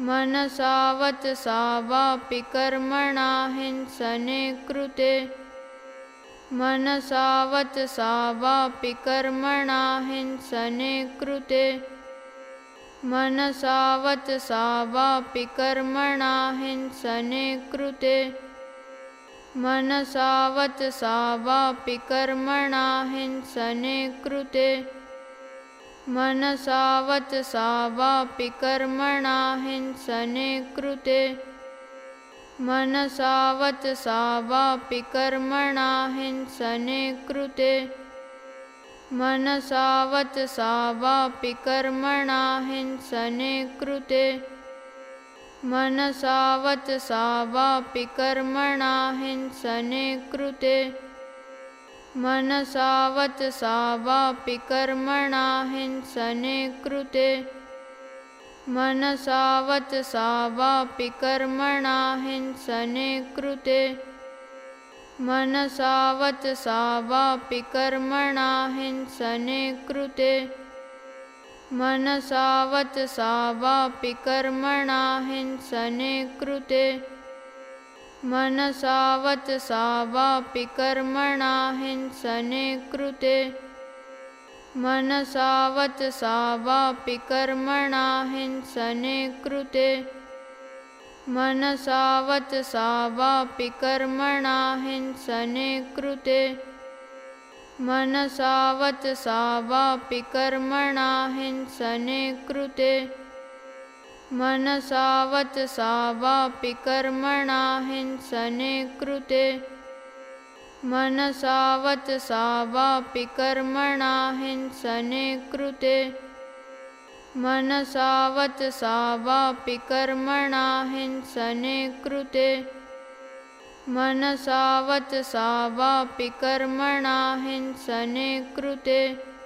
मनसा वचसा वापि कर्मणा हिंसने कृते। मनसा वचसा वापि कर्मणा हिंसने कृते। मनसा वचसा वापि कर्मणा हिंसने कृते। मनसा वचसा वापि कर्मणा हिंसने कृते मनसा वचसा वापि कर्मणा हिंसने कृते। मनसा वचसा वापि कर्मणा हिंसने कृते। मनसा वचसा वापि कर्मणा हिंसने कृते। मनसा वचसा वापि कर्मणा हिंसने कृते मनसा वचसा वापि कर्मणा हिंसने कृते। मनसा वचसा वापि कर्मणा हिंसने कृते। मनसा वचसा वापि कर्मणा हिंसने कृते। मनसा वचसा वापि कर्मणा हिंसने कृते मनसा वचसा वापि कर्मणा हिंसने कृते। मनसा वचसा वापि कर्मणा हिंसने कृते। मनसा वचसा वापि कर्मणा हिंसने कृते। मनसा वचसा वापि कर्मणा हिंसने कृते मनसा वचसा वापि कर्मणा हिंसने कृते। मनसा वचसा वापि कर्मणा हिंसने कृते। मनसा वचसा वापि कर्मणा हिंसने कृते। मनसा वचसा वापि कर्मणा हिंसने कृते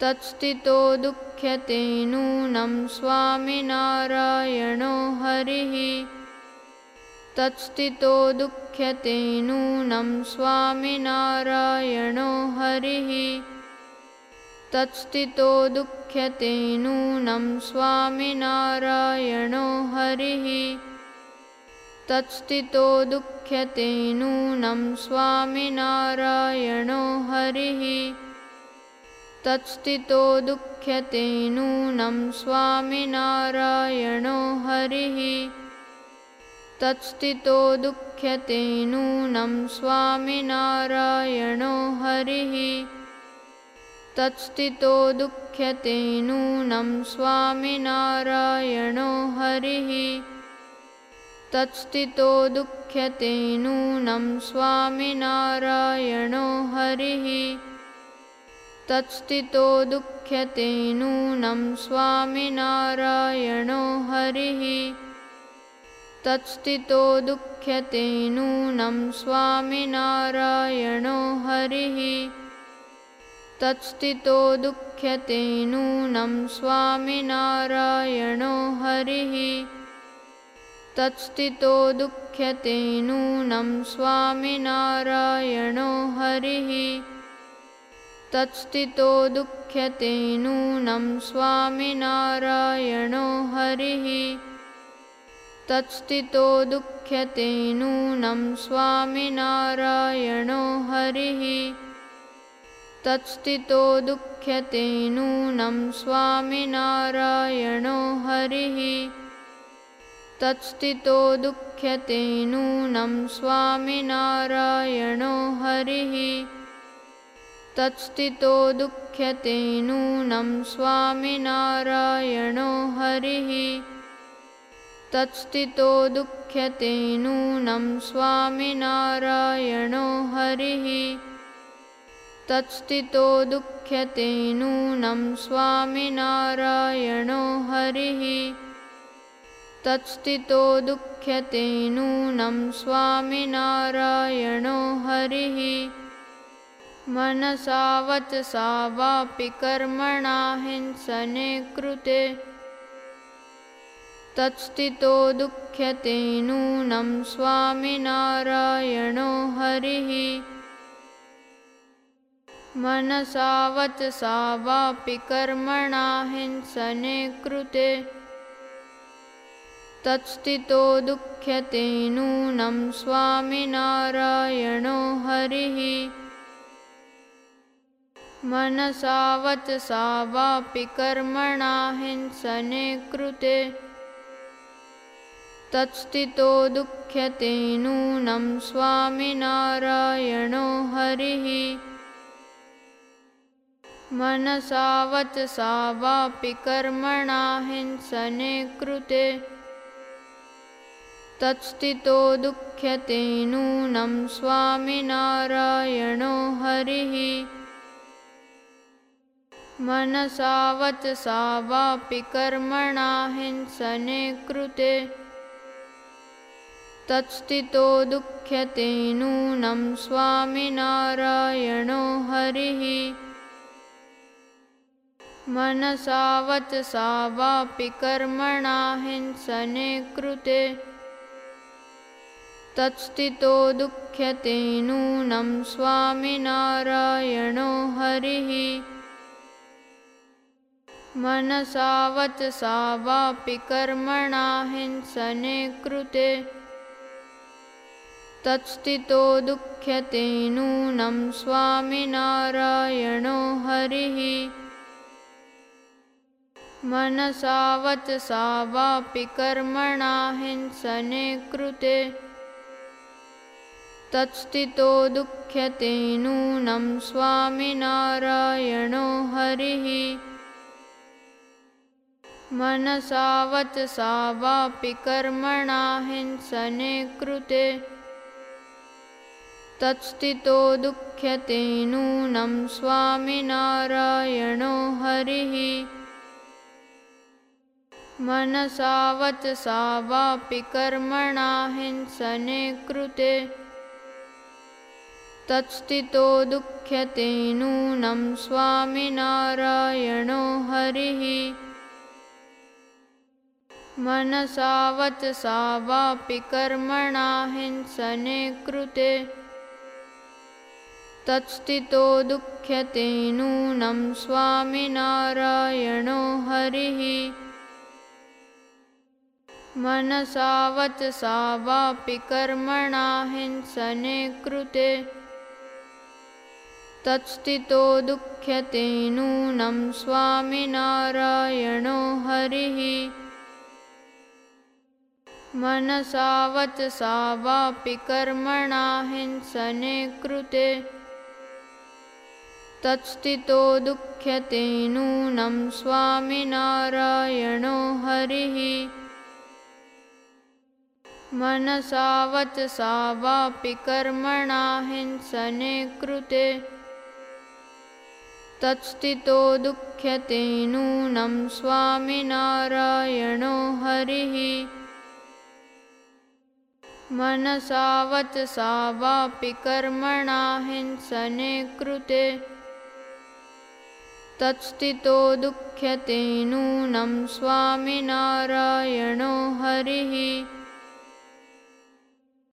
तत्स्थितो दुःख्यते नूनं स्वामिनारायणो हरिः। तत्स्थितो दुःख्यते नूनं स्वामिनारायणो हरिः। तत्स्थितो दुःख्यते नूनं स्वामिनारायणो हरिः। तत्स्थितो दुःख्यते नूनं स्वामिनारायणो हरिः तत्स्थितो दुःख्यते नूनं स्वामिनारायणो हरिः। तत्स्थितो दुःख्यते नूनं स्वामिनारायणो हरिः। तत्स्थितो दुःख्यते नूनं स्वामिनारायणो हरिः। तत्स्थितो दुःख्यते नूनं स्वामिनारायणो हरिः तत्स्थितो दुःख्यते नूनं स्वामिनारायणो हरिः। तत्स्थितो दुःख्यते नूनं स्वामिनारायणो हरिः। तत्स्थितो दुःख्यते नूनं स्वामिनारायणो हरिः। तत्स्थितो दुःख्यते नूनं स्वामिनारायणो हरिः तत्स्थितो दुःख्यते नूनं स्वामिनारायणो हरिः। तत्स्थितो दुःख्यते नूनं स्वामिनारायणो हरिः। तत्स्थितो दुःख्यते नूनं स्वामिनारायणो हरिः। तत्स्थितो दुःख्यते नूनं स्वामिनारायणो हरिः तत्स्थितो दुःख्यते नूनं स्वामिनारायणो हरिः। तत्स्थितो दुःख्यते नूनं स्वामिनारायणो हरिः। तत्स्थितो दुःख्यते नूनं स्वामिनारायणो हरिः। तत्स्थितो दुःख्यते नूनं स्वामिनारायणो हरिः मनसा वचसा वापि कर्मणा हिंसने कृते। तत्स्थितो दुःख्यते नूनं स्वामिनारायणो हरिः। मनसा वचसा वापि कर्मणा हिंसने कृते। तत्स्थितो दुःख्यते नूनं स्वामिनारायणो हरिः मनसा वचसा वापि कर्मणा हिंसने कृते। तत्स्थितो दुःख्यते नूनं स्वामिनारायणो हरिः। मनसा वचसा वापि कर्मणा हिंसने कृते। तत्स्थितो दुःख्यते नूनं स्वामिनारायणो हरिः मनसा वचसा वापि कर्मणा हिंसने कृते। तत्स्थितो दुःख्यते नूनं स्वामिनारायणो हरिः। मनसा वचसा वापि कर्मणा हिंसने कृते। तत्स्थितो दुःख्यते नूनं स्वामिनारायणो हरिः मनसा वचसा वापि कर्मणा हिंसने कृते। तत्स्थितो दुःख्यते नूनं स्वामिनारायणो हरिः। मनसा वचसा वापि कर्मणा हिंसने कृते। तत्स्थितो दुःख्यते नूनं स्वामिनारायणो हरिः मनसा वचसा वापि कर्मणा हिंसने कृते। तत्स्थितो दुःख्यते नूनं स्वामिनारायणो हरिः। मनसा वचसा वापि कर्मणा हिंसने कृते। तत्स्थितो दुःख्यते नूनं स्वामिनारायणो हरिः मनसा वचसा वापि कर्मणा हिंसने कृते। तत्स्थितो दुःख्यते नूनं स्वामिनारायणो हरिः। मनसा वचसा वापि कर्मणा हिंसने कृते। तत्स्थितो दुःख्यते नूनं स्वामिनारायणो हरिः मनसा वचसा वापि कर्मणा हिंसने कृते। तत्स्थितो दुःख्यते नूनं स्वामिनारायणो हरिः। मनसा वचसा वापि कर्मणा हिंसने कृते। तत्स्थितो दुःख्यते नूनं स्वामिनारायणो हरिः मनसा वचसा वापि कर्मणा हिंसने कृते। तत्स्थितो दुःख्यते नूनं स्वामिनारायणो हरिः